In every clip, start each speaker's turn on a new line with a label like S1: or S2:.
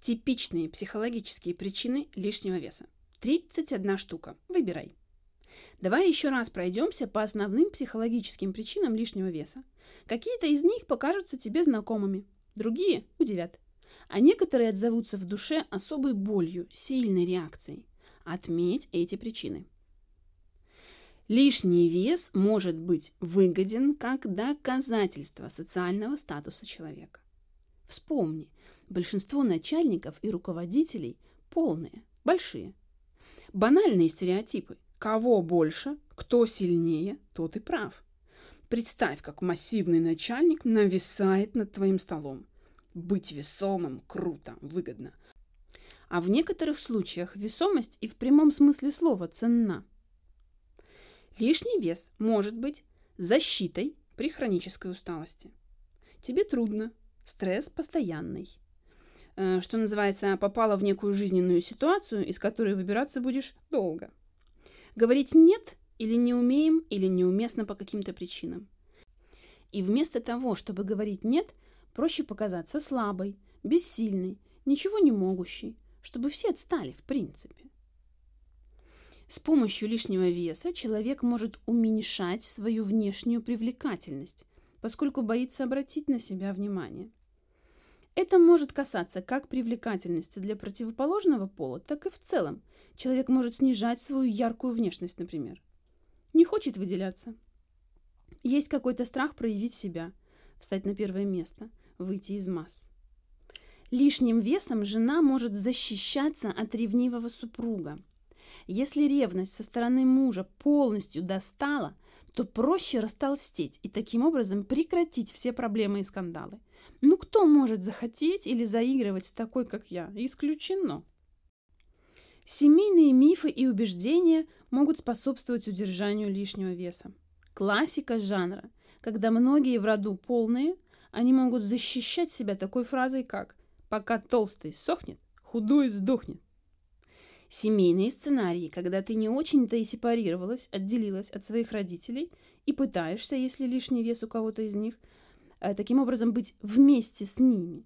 S1: Типичные психологические причины лишнего веса. 31 штука. Выбирай. Давай еще раз пройдемся по основным психологическим причинам лишнего веса. Какие-то из них покажутся тебе знакомыми, другие удивят. А некоторые отзовутся в душе особой болью, сильной реакцией. Отметь эти причины. Лишний вес может быть выгоден как доказательство социального статуса человека. Вспомни, большинство начальников и руководителей полные, большие. Банальные стереотипы. Кого больше, кто сильнее, тот и прав. Представь, как массивный начальник нависает над твоим столом. Быть весомым круто, выгодно. А в некоторых случаях весомость и в прямом смысле слова ценна. Лишний вес может быть защитой при хронической усталости. Тебе трудно, стресс постоянный. Э, что называется, попала в некую жизненную ситуацию, из которой выбираться будешь долго. Говорить «нет» или «не умеем» или «неуместно» по каким-то причинам. И вместо того, чтобы говорить «нет», проще показаться слабой, бессильной, ничего не могущей, чтобы все отстали в принципе. С помощью лишнего веса человек может уменьшать свою внешнюю привлекательность, поскольку боится обратить на себя внимание. Это может касаться как привлекательности для противоположного пола, так и в целом. Человек может снижать свою яркую внешность, например. Не хочет выделяться. Есть какой-то страх проявить себя, встать на первое место, выйти из масс. Лишним весом жена может защищаться от ревнивого супруга. Если ревность со стороны мужа полностью достала, то проще растолстеть и таким образом прекратить все проблемы и скандалы. Ну кто может захотеть или заигрывать с такой, как я? Исключено. Семейные мифы и убеждения могут способствовать удержанию лишнего веса. Классика жанра, когда многие в роду полные, они могут защищать себя такой фразой, как «пока толстый сохнет, худой сдохнет». Семейные сценарии, когда ты не очень-то и сепарировалась, отделилась от своих родителей и пытаешься, если лишний вес у кого-то из них, э, таким образом быть вместе с ними.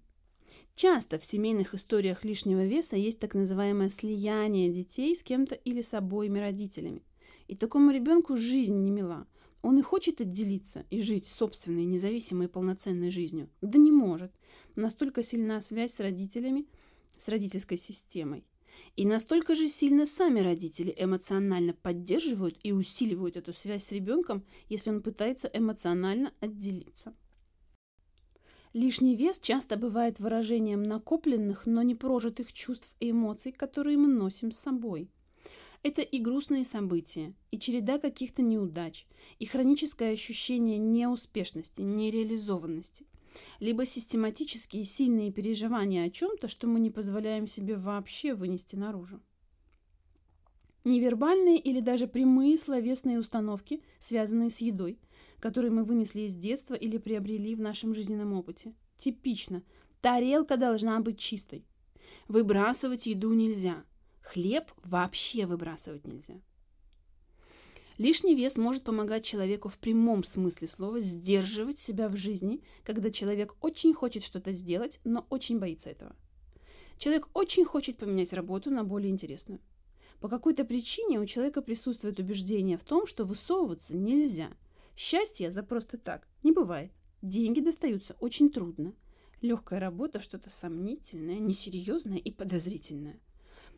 S1: Часто в семейных историях лишнего веса есть так называемое слияние детей с кем-то или с обоими родителями. И такому ребенку жизнь не мила. Он и хочет отделиться и жить собственной, независимой, полноценной жизнью. Да не может. Настолько сильна связь с родителями, с родительской системой. И настолько же сильно сами родители эмоционально поддерживают и усиливают эту связь с ребенком, если он пытается эмоционально отделиться. Лишний вес часто бывает выражением накопленных, но не прожитых чувств и эмоций, которые мы носим с собой. Это и грустные события, и череда каких-то неудач, и хроническое ощущение неуспешности, нереализованности либо систематические сильные переживания о чем-то, что мы не позволяем себе вообще вынести наружу. Невербальные или даже прямые словесные установки, связанные с едой, которые мы вынесли из детства или приобрели в нашем жизненном опыте. Типично. Тарелка должна быть чистой. Выбрасывать еду нельзя. Хлеб вообще выбрасывать нельзя. Лишний вес может помогать человеку в прямом смысле слова сдерживать себя в жизни, когда человек очень хочет что-то сделать, но очень боится этого. Человек очень хочет поменять работу на более интересную. По какой-то причине у человека присутствует убеждение в том, что высовываться нельзя. Счастья за просто так не бывает. Деньги достаются очень трудно. Легкая работа что-то сомнительное, несерьезное и подозрительное.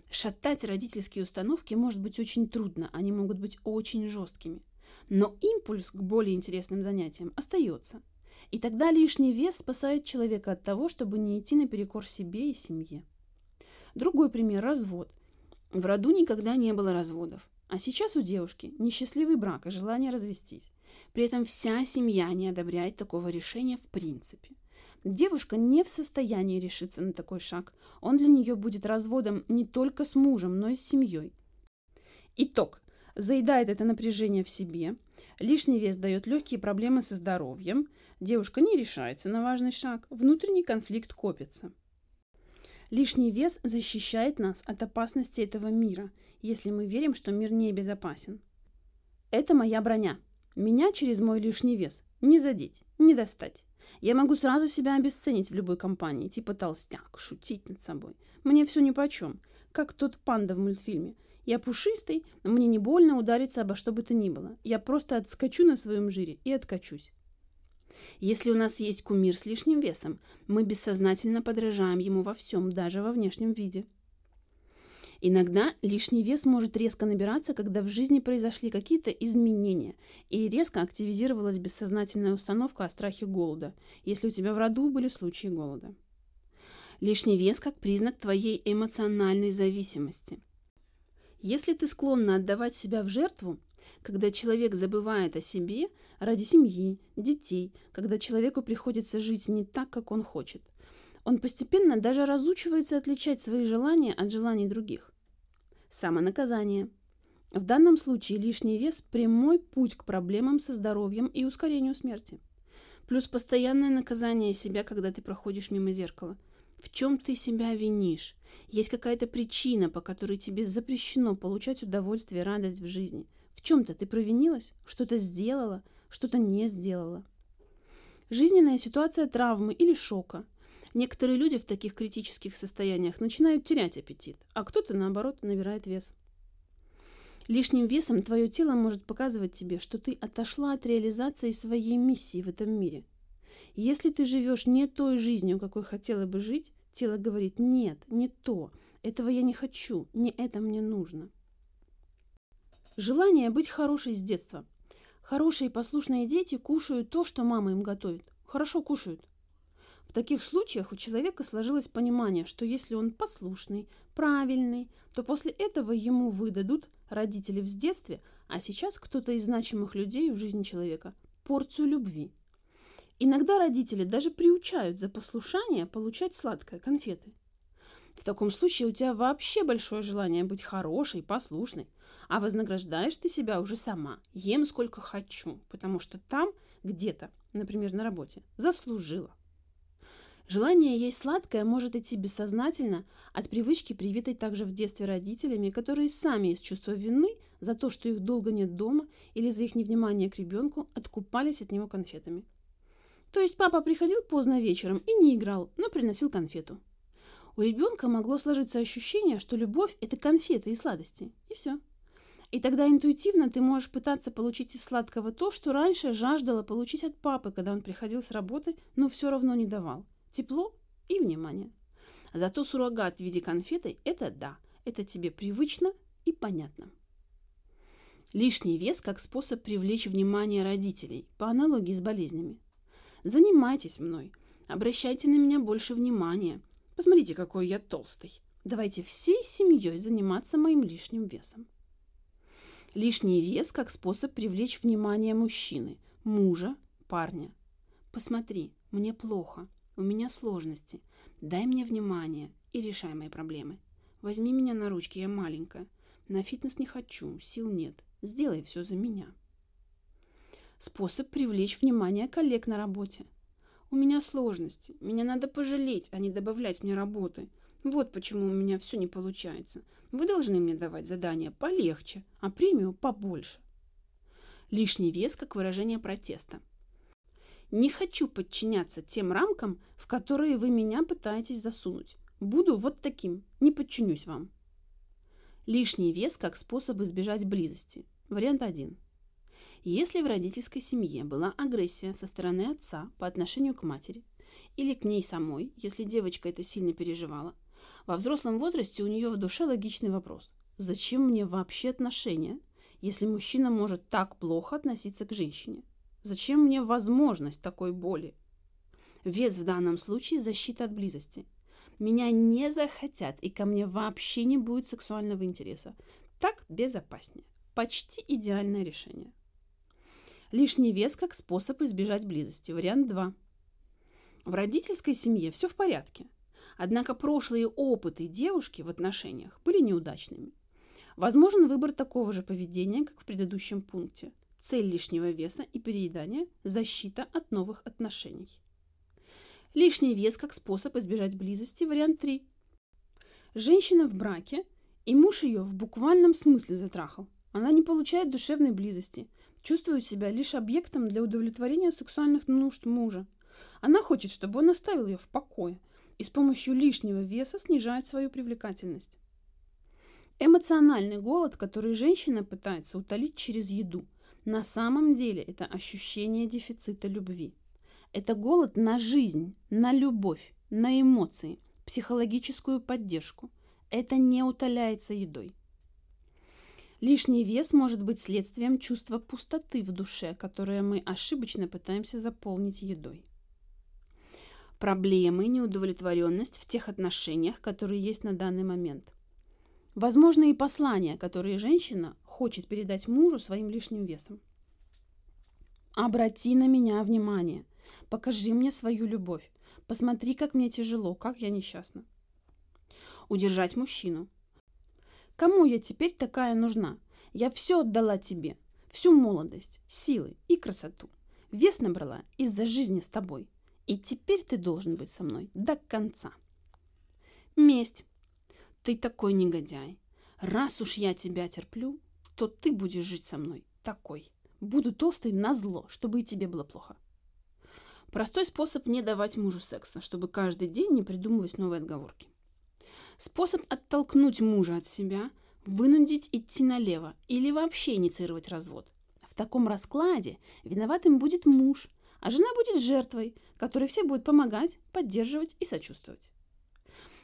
S1: Шатать родительские установки может быть очень трудно, они могут быть очень жесткими. Но импульс к более интересным занятиям остается. И тогда лишний вес спасает человека от того, чтобы не идти наперекор себе и семье. Другой пример – развод. В роду никогда не было разводов. А сейчас у девушки несчастливый брак и желание развестись. При этом вся семья не одобряет такого решения в принципе – Девушка не в состоянии решиться на такой шаг. Он для нее будет разводом не только с мужем, но и с семьей. Итог. Заедает это напряжение в себе. Лишний вес дает легкие проблемы со здоровьем. Девушка не решается на важный шаг. Внутренний конфликт копится. Лишний вес защищает нас от опасности этого мира, если мы верим, что мир не безопасен. Это моя броня. Меня через мой лишний вес не задеть, не достать. Я могу сразу себя обесценить в любой компании, типа толстяк, шутить над собой. Мне все нипочем, как тот панда в мультфильме. Я пушистый, но мне не больно удариться обо что бы то ни было. Я просто отскочу на своем жире и откачусь. Если у нас есть кумир с лишним весом, мы бессознательно подражаем ему во всем, даже во внешнем виде. Иногда лишний вес может резко набираться, когда в жизни произошли какие-то изменения, и резко активизировалась бессознательная установка о страхе голода, если у тебя в роду были случаи голода. Лишний вес как признак твоей эмоциональной зависимости. Если ты склонна отдавать себя в жертву, когда человек забывает о себе ради семьи, детей, когда человеку приходится жить не так, как он хочет, он постепенно даже разучивается отличать свои желания от желаний других. Самонаказание. В данном случае лишний вес – прямой путь к проблемам со здоровьем и ускорению смерти. Плюс постоянное наказание себя, когда ты проходишь мимо зеркала. В чем ты себя винишь? Есть какая-то причина, по которой тебе запрещено получать удовольствие и радость в жизни. В чем-то ты провинилась, что-то сделала, что-то не сделала. Жизненная ситуация травмы или шока. Некоторые люди в таких критических состояниях начинают терять аппетит, а кто-то, наоборот, набирает вес. Лишним весом твое тело может показывать тебе, что ты отошла от реализации своей миссии в этом мире – если ты живешь не той жизнью, какой хотела бы жить, тело говорит «нет, не то, этого я не хочу, не это мне нужно». Желание быть хорошей с детства. Хорошие послушные дети кушают то, что мама им готовит. Хорошо кушают. В таких случаях у человека сложилось понимание, что если он послушный, правильный, то после этого ему выдадут родители в детстве, а сейчас кто-то из значимых людей в жизни человека порцию любви – Иногда родители даже приучают за послушание получать сладкое, конфеты. В таком случае у тебя вообще большое желание быть хорошей, послушной, а вознаграждаешь ты себя уже сама. Ем сколько хочу, потому что там где-то, например, на работе, заслужила. Желание есть сладкое может идти бессознательно от привычки, привитой также в детстве родителями, которые сами из чувства вины за то, что их долго нет дома или за их невнимание к ребенку, откупались от него конфетами. То есть папа приходил поздно вечером и не играл, но приносил конфету. У ребенка могло сложиться ощущение, что любовь – это конфеты и сладости. И все. И тогда интуитивно ты можешь пытаться получить из сладкого то, что раньше жаждала получить от папы, когда он приходил с работы, но все равно не давал. Тепло и внимание. Зато суррогат в виде конфеты – это да, это тебе привычно и понятно. Лишний вес как способ привлечь внимание родителей, по аналогии с болезнями. Занимайтесь мной. Обращайте на меня больше внимания. Посмотрите, какой я толстый. Давайте всей семьей заниматься моим лишним весом. Лишний вес как способ привлечь внимание мужчины, мужа, парня. Посмотри, мне плохо, у меня сложности. Дай мне внимание и решай мои проблемы. Возьми меня на ручки, я маленькая. На фитнес не хочу, сил нет. Сделай все за меня. Способ привлечь внимание коллег на работе. У меня сложности. Меня надо пожалеть, а не добавлять мне работы. Вот почему у меня все не получается. Вы должны мне давать задания полегче, а премию побольше. Лишний вес как выражение протеста. Не хочу подчиняться тем рамкам, в которые вы меня пытаетесь засунуть. Буду вот таким, не подчинюсь вам. Лишний вес как способ избежать близости. Вариант 1. Если в родительской семье была агрессия со стороны отца по отношению к матери или к ней самой, если девочка это сильно переживала, во взрослом возрасте у нее в душе логичный вопрос. Зачем мне вообще отношения, если мужчина может так плохо относиться к женщине? Зачем мне возможность такой боли? Вес в данном случае – защита от близости. Меня не захотят, и ко мне вообще не будет сексуального интереса. Так безопаснее. Почти идеальное решение. Лишний вес как способ избежать близости. Вариант 2. В родительской семье все в порядке. Однако прошлые опыты девушки в отношениях были неудачными. Возможен выбор такого же поведения, как в предыдущем пункте. Цель лишнего веса и переедания – защита от новых отношений. Лишний вес как способ избежать близости. Вариант 3. Женщина в браке, и муж ее в буквальном смысле затрахал. Она не получает душевной близости, чувствует себя лишь объектом для удовлетворения сексуальных нужд мужа. Она хочет, чтобы он оставил ее в покое и с помощью лишнего веса снижает свою привлекательность. Эмоциональный голод, который женщина пытается утолить через еду, на самом деле это ощущение дефицита любви. Это голод на жизнь, на любовь, на эмоции, психологическую поддержку. Это не утоляется едой. Лишний вес может быть следствием чувства пустоты в душе, которое мы ошибочно пытаемся заполнить едой. Проблемы, неудовлетворенность в тех отношениях, которые есть на данный момент. Возможно, и послания, которые женщина хочет передать мужу своим лишним весом. Обрати на меня внимание. Покажи мне свою любовь. Посмотри, как мне тяжело, как я несчастна. Удержать мужчину. Кому я теперь такая нужна? Я все отдала тебе. Всю молодость, силы и красоту. Вес набрала из-за жизни с тобой. И теперь ты должен быть со мной до конца. Месть. Ты такой негодяй. Раз уж я тебя терплю, то ты будешь жить со мной такой. Буду толстой на зло, чтобы и тебе было плохо. Простой способ не давать мужу секса, чтобы каждый день не придумывать новые отговорки. Способ оттолкнуть мужа от себя, вынудить идти налево или вообще инициировать развод. В таком раскладе виноватым будет муж, а жена будет жертвой, которой все будут помогать, поддерживать и сочувствовать.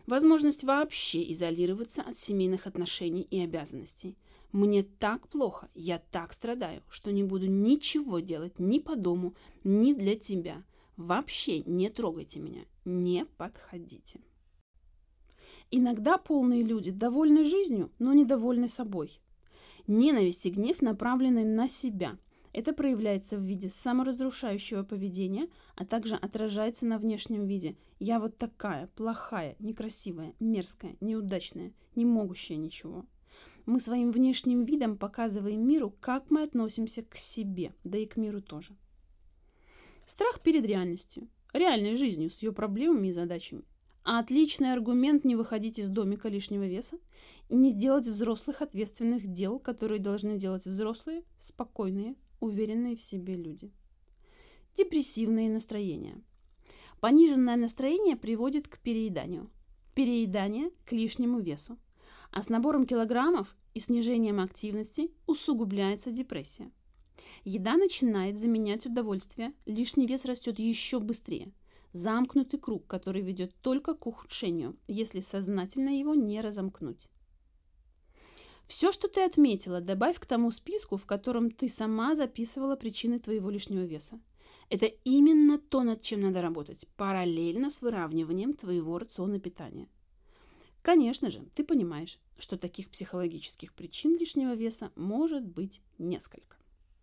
S1: Возможность вообще изолироваться от семейных отношений и обязанностей. Мне так плохо, я так страдаю, что не буду ничего делать ни по дому, ни для тебя. Вообще не трогайте меня, не подходите. Иногда полные люди довольны жизнью, но недовольны собой. Ненависть и гнев направлены на себя – это проявляется в виде саморазрушающего поведения, а также отражается на внешнем виде. Я вот такая, плохая, некрасивая, мерзкая, неудачная, не могущая ничего. Мы своим внешним видом показываем миру, как мы относимся к себе, да и к миру тоже. Страх перед реальностью, реальной жизнью с ее проблемами и задачами. А отличный аргумент не выходить из домика лишнего веса и не делать взрослых ответственных дел, которые должны делать взрослые, спокойные, уверенные в себе люди. Депрессивные настроения. Пониженное настроение приводит к перееданию. Переедание – к лишнему весу. А с набором килограммов и снижением активности усугубляется депрессия. Еда начинает заменять удовольствие, лишний вес растет еще быстрее. Замкнутый круг, который ведет только к ухудшению, если сознательно его не разомкнуть. Все, что ты отметила, добавь к тому списку, в котором ты сама записывала причины твоего лишнего веса. Это именно то, над чем надо работать, параллельно с выравниванием твоего рациона питания. Конечно же, ты понимаешь, что таких психологических причин лишнего веса может быть несколько.